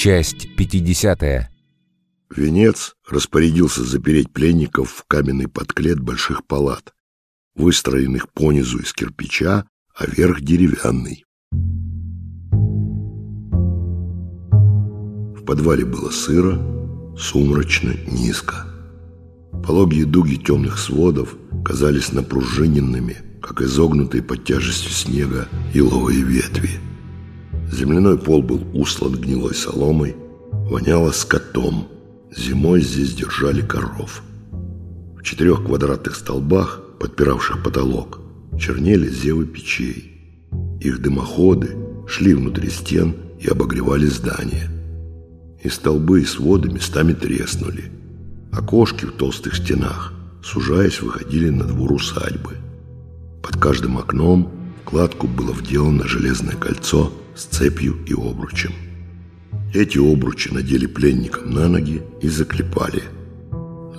Часть 50. Венец распорядился запереть пленников в каменный подклет больших палат, выстроенных понизу из кирпича, а верх деревянный. В подвале было сыро, сумрачно, низко. Пологие дуги темных сводов казались напружиненными, как изогнутые под тяжестью снега иловые ветви. Земляной пол был услан гнилой соломой, воняло скотом. Зимой здесь держали коров. В четырех квадратных столбах, подпиравших потолок, чернели зевы печей. Их дымоходы шли внутри стен и обогревали здание. И столбы и своды местами треснули. Окошки в толстых стенах, сужаясь, выходили на двор усадьбы. Под каждым окном кладку было вделано железное кольцо с цепью и обручем. Эти обручи надели пленникам на ноги и заклепали.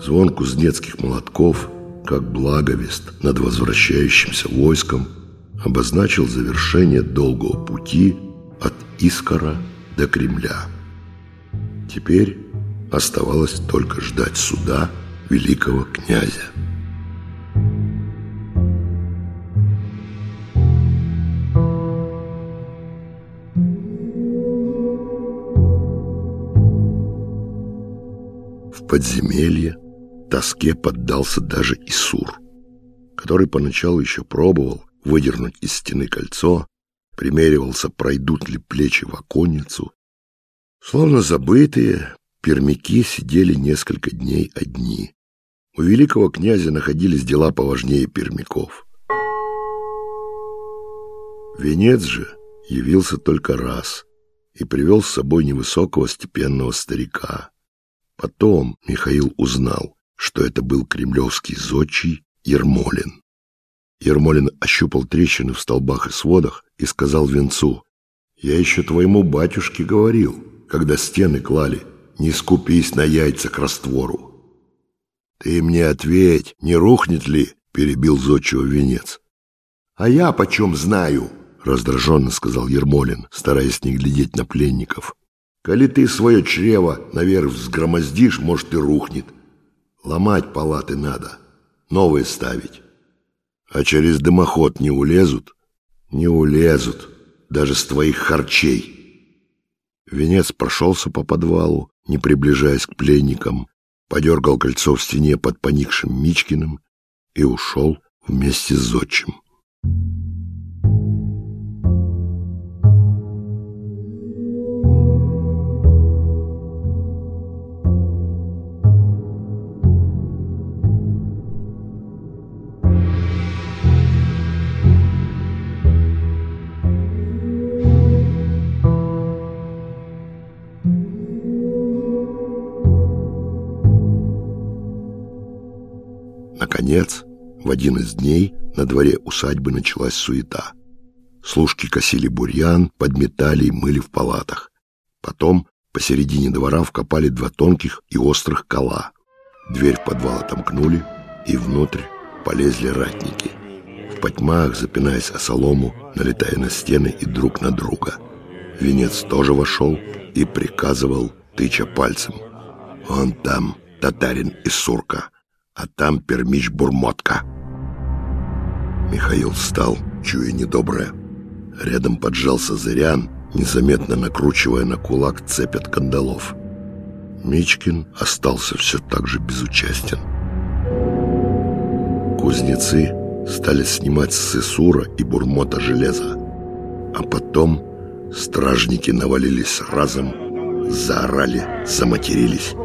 Звон кузнецких молотков, как благовест над возвращающимся войском, обозначил завершение долгого пути от Искора до Кремля. Теперь оставалось только ждать суда великого князя. В подземелье тоске поддался даже Исур, который поначалу еще пробовал выдернуть из стены кольцо, примеривался, пройдут ли плечи в оконницу. Словно забытые, пермяки сидели несколько дней одни. У великого князя находились дела поважнее пермяков. Венец же явился только раз и привел с собой невысокого степенного старика. Потом Михаил узнал, что это был кремлевский зодчий Ермолин. Ермолин ощупал трещины в столбах и сводах и сказал Венцу, «Я еще твоему батюшке говорил, когда стены клали, не скупись на яйца к раствору». «Ты мне ответь, не рухнет ли?» — перебил зодчего венец. «А я почем знаю?» — раздраженно сказал Ермолин, стараясь не глядеть на пленников. «Коли ты свое чрево наверх взгромоздишь, может, и рухнет. Ломать палаты надо, новые ставить». А через дымоход не улезут? Не улезут, даже с твоих харчей. Венец прошелся по подвалу, не приближаясь к пленникам, подергал кольцо в стене под поникшим Мичкиным и ушел вместе с зодчим. Наконец, в один из дней на дворе усадьбы началась суета. Служки косили бурьян, подметали и мыли в палатах. Потом посередине двора вкопали два тонких и острых кола. Дверь в подвал отомкнули, и внутрь полезли ратники. В потьмах, запинаясь о солому, налетая на стены и друг на друга. Венец тоже вошел и приказывал, тыча пальцем. «Он там, татарин и сурка!» А там пермич Бурмотка. Михаил встал, чуя недоброе. Рядом поджался Зырян, незаметно накручивая на кулак цепь от кандалов. Мичкин остался все так же безучастен. Кузнецы стали снимать с Исура и Бурмота железо, а потом стражники навалились разом, заорали, заматерились.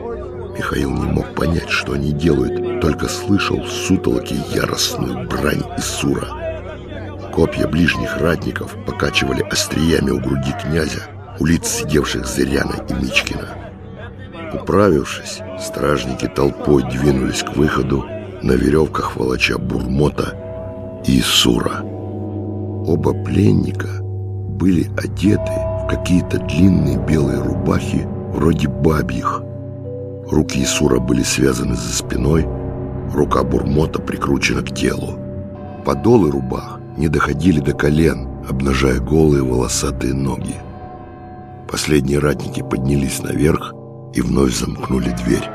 Михаил не мог понять, что они делают, только слышал в сутолоке яростную брань и сура. Копья ближних ратников покачивали остриями у груди князя, у лиц сидевших Зыряна и Мичкина. Управившись, стражники толпой двинулись к выходу на веревках волоча Бурмота и Сура. Оба пленника были одеты в какие-то длинные белые рубахи вроде бабьих, Руки Исура были связаны за спиной, рука Бурмота прикручена к телу. Подолы рубах не доходили до колен, обнажая голые волосатые ноги. Последние ратники поднялись наверх и вновь замкнули дверь.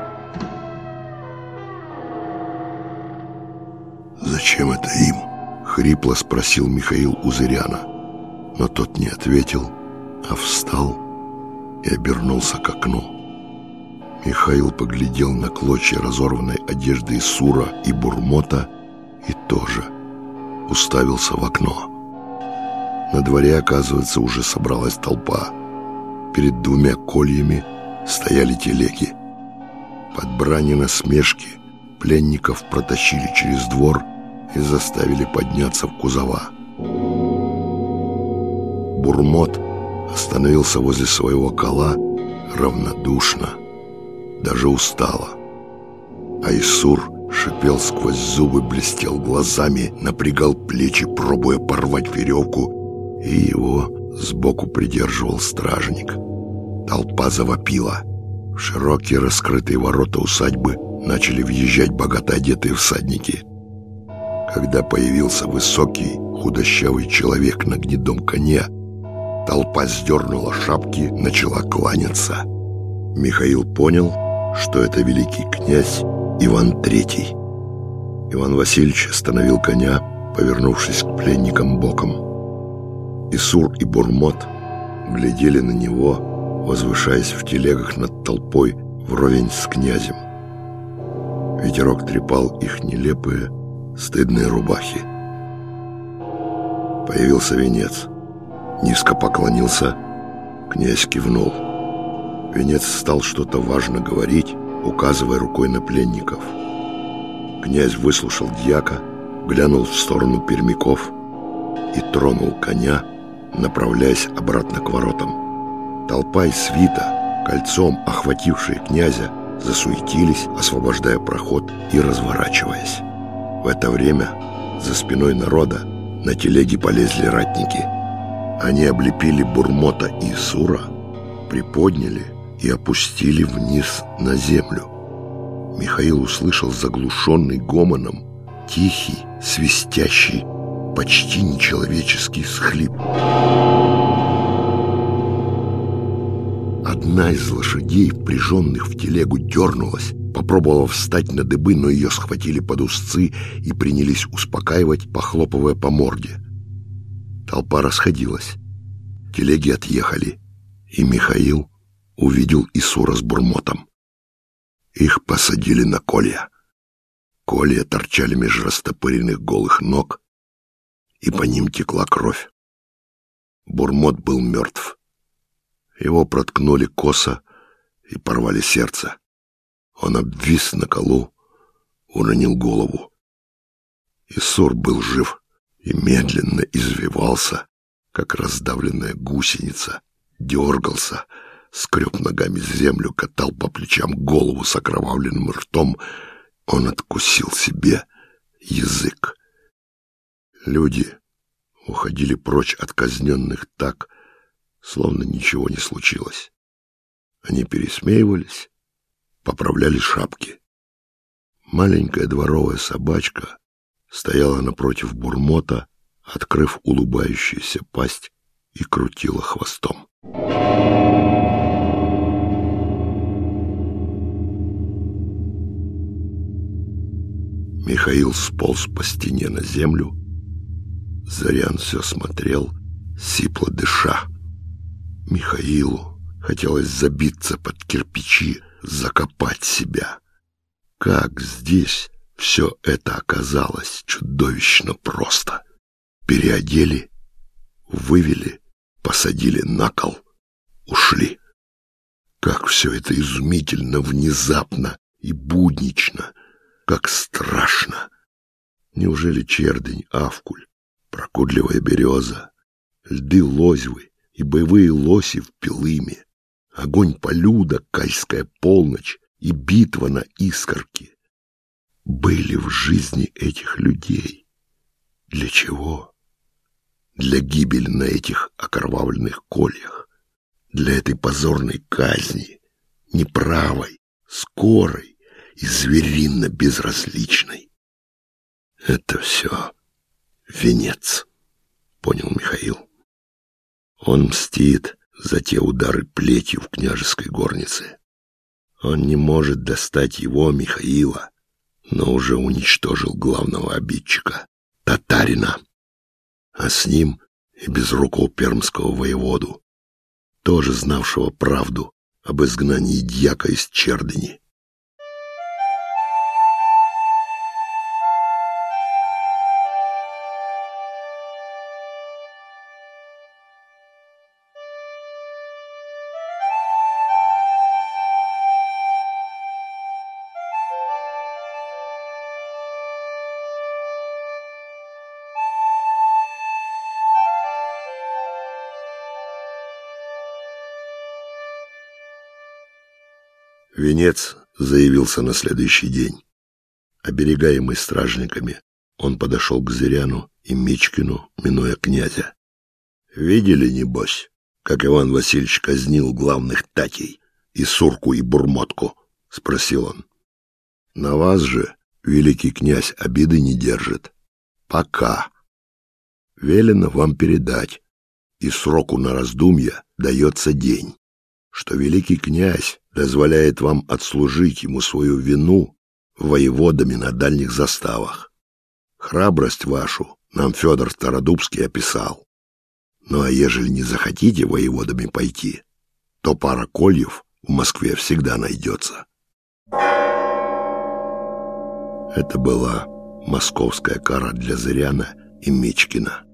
«Зачем это им?» — хрипло спросил Михаил Узыряна. Но тот не ответил, а встал и обернулся к окну. Михаил поглядел на клочья разорванной одежды Исура и Бурмота и тоже уставился в окно. На дворе, оказывается, уже собралась толпа. Перед двумя кольями стояли телеги. Под брани насмешки пленников протащили через двор и заставили подняться в кузова. Бурмот остановился возле своего кола равнодушно, даже устало. Айсур шипел сквозь зубы, блестел глазами, напрягал плечи, пробуя порвать веревку, и его сбоку придерживал стражник. Толпа завопила. В широкие раскрытые ворота усадьбы начали въезжать богато одетые всадники. Когда появился высокий, худощавый человек на гнедом коне, толпа сдернула шапки, начала кланяться. Михаил понял, что это великий князь Иван Третий. Иван Васильевич остановил коня, повернувшись к пленникам боком. Исур и Бурмот глядели на него, возвышаясь в телегах над толпой вровень с князем. Ветерок трепал их нелепые, стыдные рубахи. Появился венец. Низко поклонился, князь кивнул. Венец стал что-то важно говорить, указывая рукой на пленников. Князь выслушал дьяка, глянул в сторону пермяков и тронул коня, направляясь обратно к воротам. Толпа и свита, кольцом охватившие князя, засуетились, освобождая проход и разворачиваясь. В это время за спиной народа на телеге полезли ратники. Они облепили Бурмота и Сура, приподняли и опустили вниз на землю. Михаил услышал заглушенный гомоном тихий, свистящий, почти нечеловеческий схлип. Одна из лошадей, впряженных в телегу, дернулась, попробовала встать на дыбы, но ее схватили под узцы и принялись успокаивать, похлопывая по морде. Толпа расходилась. Телеги отъехали, и Михаил увидел Исура с бурмотом. Их посадили на колья. Колья торчали меж растопыренных голых ног, и по ним текла кровь. Бурмот был мертв. Его проткнули косо и порвали сердце. Он обвис на колу, уронил голову. Исур был жив и медленно извивался, как раздавленная гусеница, дергался, скреб ногами землю, катал по плечам голову с окровавленным ртом. Он откусил себе язык. Люди уходили прочь от казненных так, словно ничего не случилось. Они пересмеивались, поправляли шапки. Маленькая дворовая собачка стояла напротив бурмота, открыв улыбающуюся пасть и крутила хвостом. Михаил сполз по стене на землю. Зарян все смотрел, сипло дыша. Михаилу хотелось забиться под кирпичи, закопать себя. Как здесь все это оказалось чудовищно просто. Переодели, вывели, посадили на кол, ушли. Как все это изумительно, внезапно и буднично — как страшно! Неужели чердень, авкуль, прокудливая береза, льды лозьвы и боевые лоси в пилыме, огонь полюда, кайская полночь и битва на искорке были в жизни этих людей? Для чего? Для гибели на этих окровавленных кольях, для этой позорной казни, неправой, скорой, и зверинно безразличной. Это все венец, понял Михаил. Он мстит за те удары плетью в княжеской горнице. Он не может достать его, Михаила, но уже уничтожил главного обидчика, татарина, а с ним и безрукого пермского воеводу, тоже знавшего правду об изгнании дьяка из Чердыни. Венец заявился на следующий день. Оберегаемый стражниками, он подошел к Зыряну и Мичкину, минуя князя. «Видели, небось, как Иван Васильевич казнил главных татей, и Сурку, и Бурмотку?» — спросил он. «На вас же великий князь обиды не держит. Пока. Велено вам передать, и сроку на раздумья дается день, что великий князь дозволяет вам отслужить ему свою вину воеводами на дальних заставах. Храбрость вашу нам Федор Стародубский описал. Ну а ежели не захотите воеводами пойти, то пара кольев в Москве всегда найдется. Это была московская кара для Зыряна и Мичкина.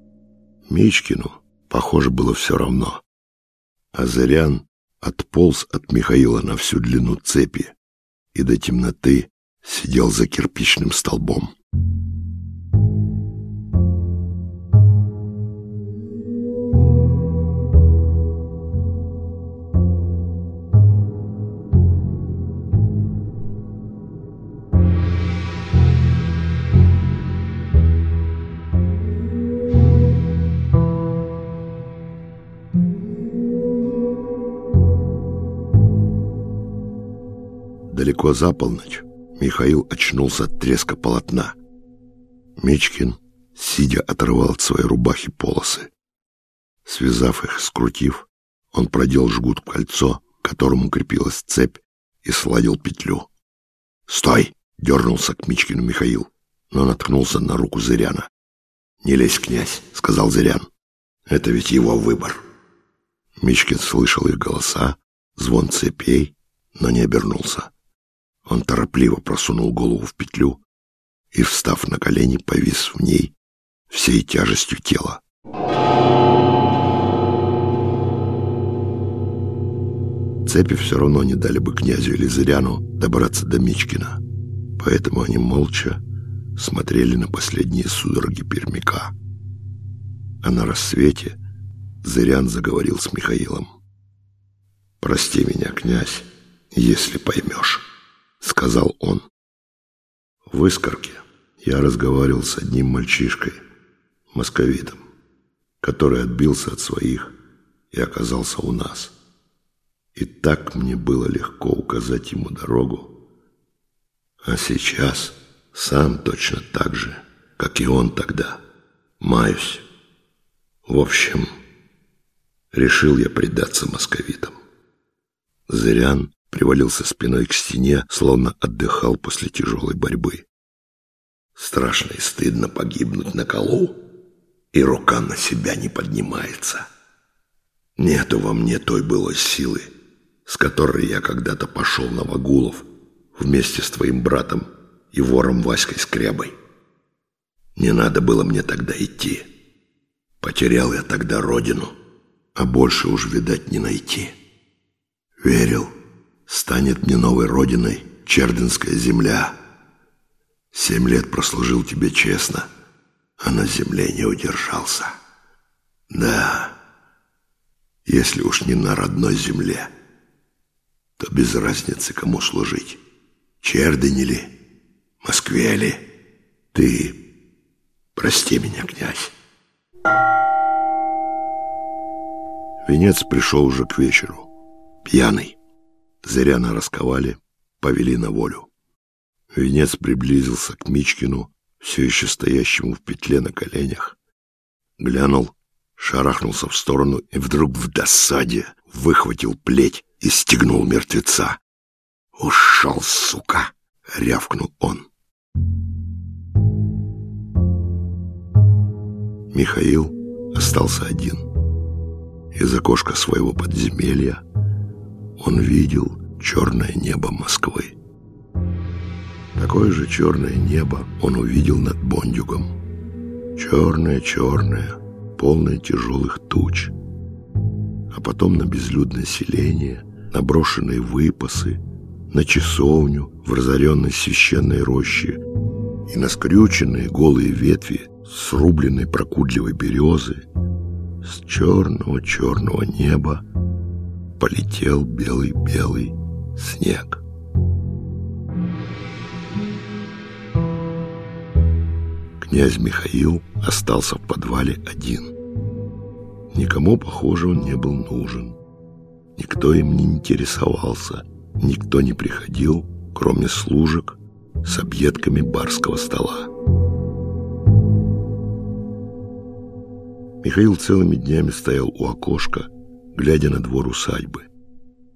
Мичкину, похоже, было все равно. А Зырян отполз от Михаила на всю длину цепи и до темноты сидел за кирпичным столбом. Далеко за полночь Михаил очнулся от треска полотна. Мечкин, сидя, отрывал от своей рубахи полосы. Связав их, скрутив, он продел жгут в кольцо, к которому крепилась цепь, и сладил петлю. «Стой!» — дернулся к Мичкину Михаил, но наткнулся на руку Зыряна. «Не лезь, князь!» — сказал Зырян. «Это ведь его выбор!» Мичкин слышал их голоса, звон цепей, но не обернулся. Он торопливо просунул голову в петлю и, встав на колени, повис в ней всей тяжестью тела. Цепи все равно не дали бы князю или Зыряну добраться до Мичкина, поэтому они молча смотрели на последние судороги пермяка. А на рассвете Зырян заговорил с Михаилом. «Прости меня, князь, если поймешь». — сказал он. В Искорке я разговаривал с одним мальчишкой, московитом, который отбился от своих и оказался у нас. И так мне было легко указать ему дорогу. А сейчас сам точно так же, как и он тогда, маюсь. В общем, решил я предаться московитам. Зырян привалился спиной к стене, словно отдыхал после тяжелой борьбы. Страшно и стыдно погибнуть на колу, и рука на себя не поднимается. Нету во мне той былой силы, с которой я когда-то пошел на Вагулов вместе с твоим братом и вором Васькой Скрябой. Не надо было мне тогда идти. Потерял я тогда родину, а больше уж, видать, не найти. Верил, станет мне новой родиной Чердинская земля. Семь лет прослужил тебе честно, а на земле не удержался. Да, если уж не на родной земле, то без разницы, кому служить. Чердыни ли, Москве ли, ты прости меня, князь. Венец пришел уже к вечеру, пьяный. Зыряна расковали, повели на волю. Венец приблизился к Мичкину, все еще стоящему в петле на коленях. Глянул шарахнулся в сторону и вдруг в досаде выхватил плеть и стегнул мертвеца. «Ушел, сука!» — рявкнул он. Михаил остался один. Из окошка своего подземелья он видел черное небо Москвы. Такое же черное небо он увидел над Бондюгом. Черное-черное, полное тяжелых туч. А потом на безлюдное селение, на брошенные выпасы, на часовню в разоренной священной роще и на скрюченные голые ветви срубленной прокудливой березы с черного-черного неба полетел белый-белый снег. Князь Михаил остался в подвале один. Никому, похоже, он не был нужен. Никто им не интересовался, никто не приходил, кроме служек с объедками барского стола. Михаил целыми днями стоял у окошка, глядя на двор усадьбы.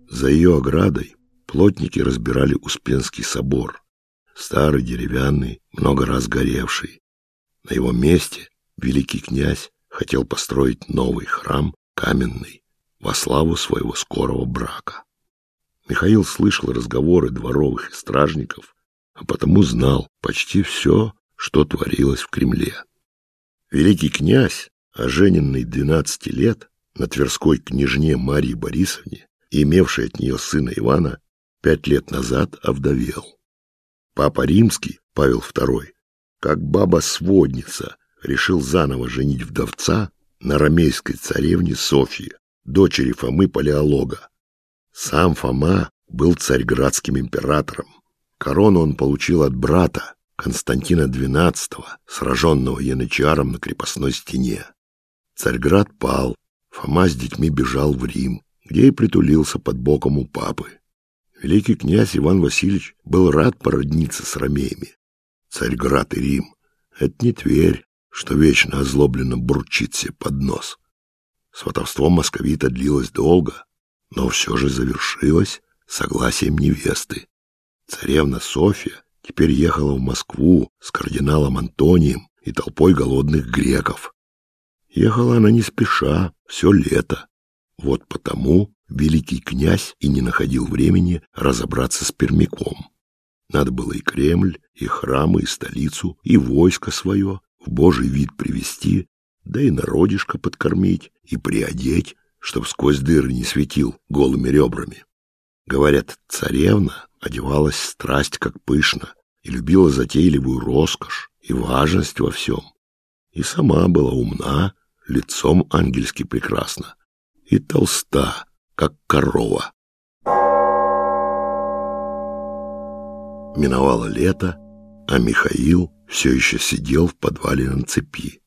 За ее оградой плотники разбирали Успенский собор, старый деревянный, много раз горевший. На его месте великий князь хотел построить новый храм, каменный, во славу своего скорого брака. Михаил слышал разговоры дворовых и стражников, а потому знал почти все, что творилось в Кремле. Великий князь, ожененный 12 лет, на Тверской княжне Марии Борисовне, имевшей от нее сына Ивана, пять лет назад овдовел. Папа Римский, Павел II, как баба-сводница, решил заново женить вдовца на ромейской царевне Софье, дочери Фомы Палеолога. Сам Фома был царьградским императором. Корону он получил от брата, Константина XII, сраженного янычаром на крепостной стене. Царьград пал, Фома с детьми бежал в Рим, где и притулился под боком у папы. Великий князь Иван Васильевич был рад породниться с ромеями. Царьград и Рим — это не Тверь, что вечно озлобленно бурчит себе под нос. Сватовство московита длилось долго, но все же завершилось согласием невесты. Царевна Софья теперь ехала в Москву с кардиналом Антонием и толпой голодных греков. Ехала она не спеша, все лето. Вот потому великий князь и не находил времени разобраться с пермяком. Надо было и Кремль, и храмы, и столицу, и войско свое в божий вид привести, да и народишко подкормить и приодеть, чтоб сквозь дыры не светил голыми ребрами. Говорят, царевна одевалась страсть как пышно и любила затейливую роскошь и важность во всем. И сама была умна, лицом ангельски прекрасна, и толста, как корова. Миновало лето, а Михаил все еще сидел в подвале на цепи.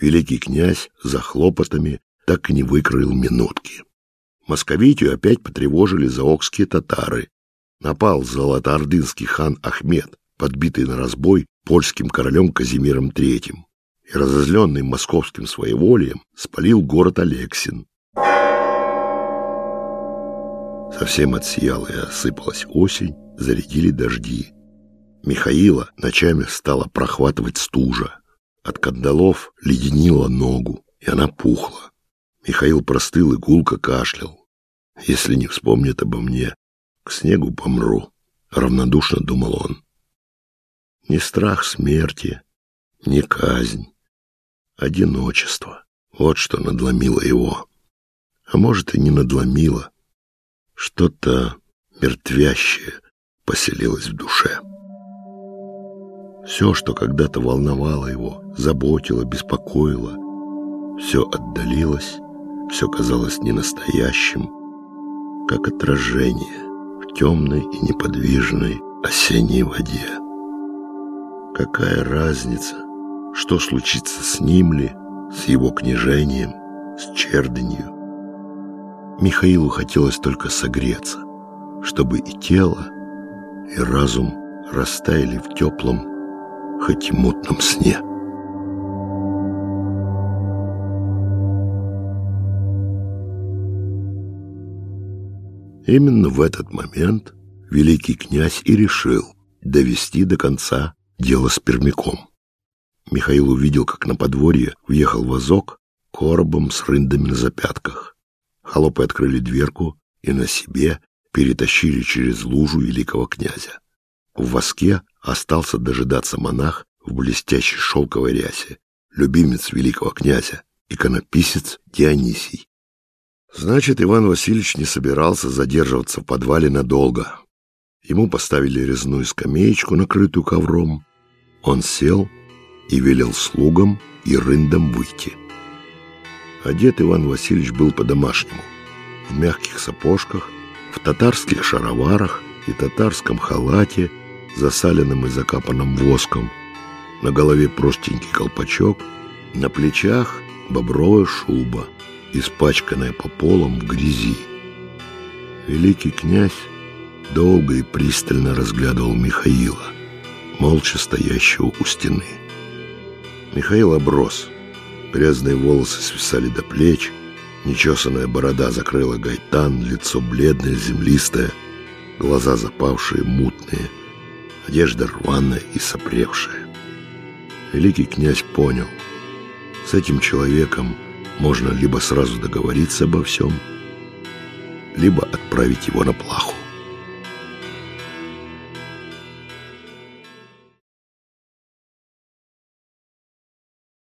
Великий князь за хлопотами так и не выкроил минутки. Московитию опять потревожили заокские татары. Напал золотоордынский хан Ахмед, подбитый на разбой польским королем Казимиром III и, разозленный московским своеволием, спалил город Алексин. Совсем отсияла и осыпалась осень, зарядили дожди. Михаила ночами стала прохватывать стужа. От кандалов леденила ногу, и она пухла. Михаил простыл и гулко кашлял. Если не вспомнит обо мне, к снегу помру, равнодушно думал он. Не страх смерти, не казнь, Одиночество. Вот что надломило его. А может, и не надломило. Что-то мертвящее поселилось в душе. Все, что когда-то волновало его, заботило, беспокоило, все отдалилось, все казалось ненастоящим, как отражение в темной и неподвижной осенней воде. Какая разница, что случится с ним ли, с его княжением, с черденью? Михаилу хотелось только согреться, чтобы и тело, и разум растаяли в теплом, хоть и мутном сне. Именно в этот момент великий князь и решил довести до конца дело с пермяком. Михаил увидел, как на подворье въехал вазок коробом с рындами на запятках. Холопы открыли дверку и на себе перетащили через лужу великого князя. В воске остался дожидаться монах в блестящей шелковой рясе, любимец великого князя, иконописец Дионисий. Значит, Иван Васильевич не собирался задерживаться в подвале надолго. Ему поставили резную скамеечку, накрытую ковром. Он сел и велел слугам и рындам выйти. Одет Иван Васильевич был по-домашнему, в мягких сапожках, в татарских шароварах и татарском халате, засаленным и закапанным воском, на голове простенький колпачок, на плечах бобровая шуба, испачканная по полам в грязи. Великий князь долго и пристально разглядывал Михаила, молча стоящего у стены. Михаил оброс. Грязные волосы свисали до плеч, нечесанная борода закрыла гайтан, лицо бледное, землистое, глаза запавшие, мутные, одежда рваная и сопревшая. Великий князь понял, с этим человеком можно либо сразу договориться обо всем, либо отправить его на плаху.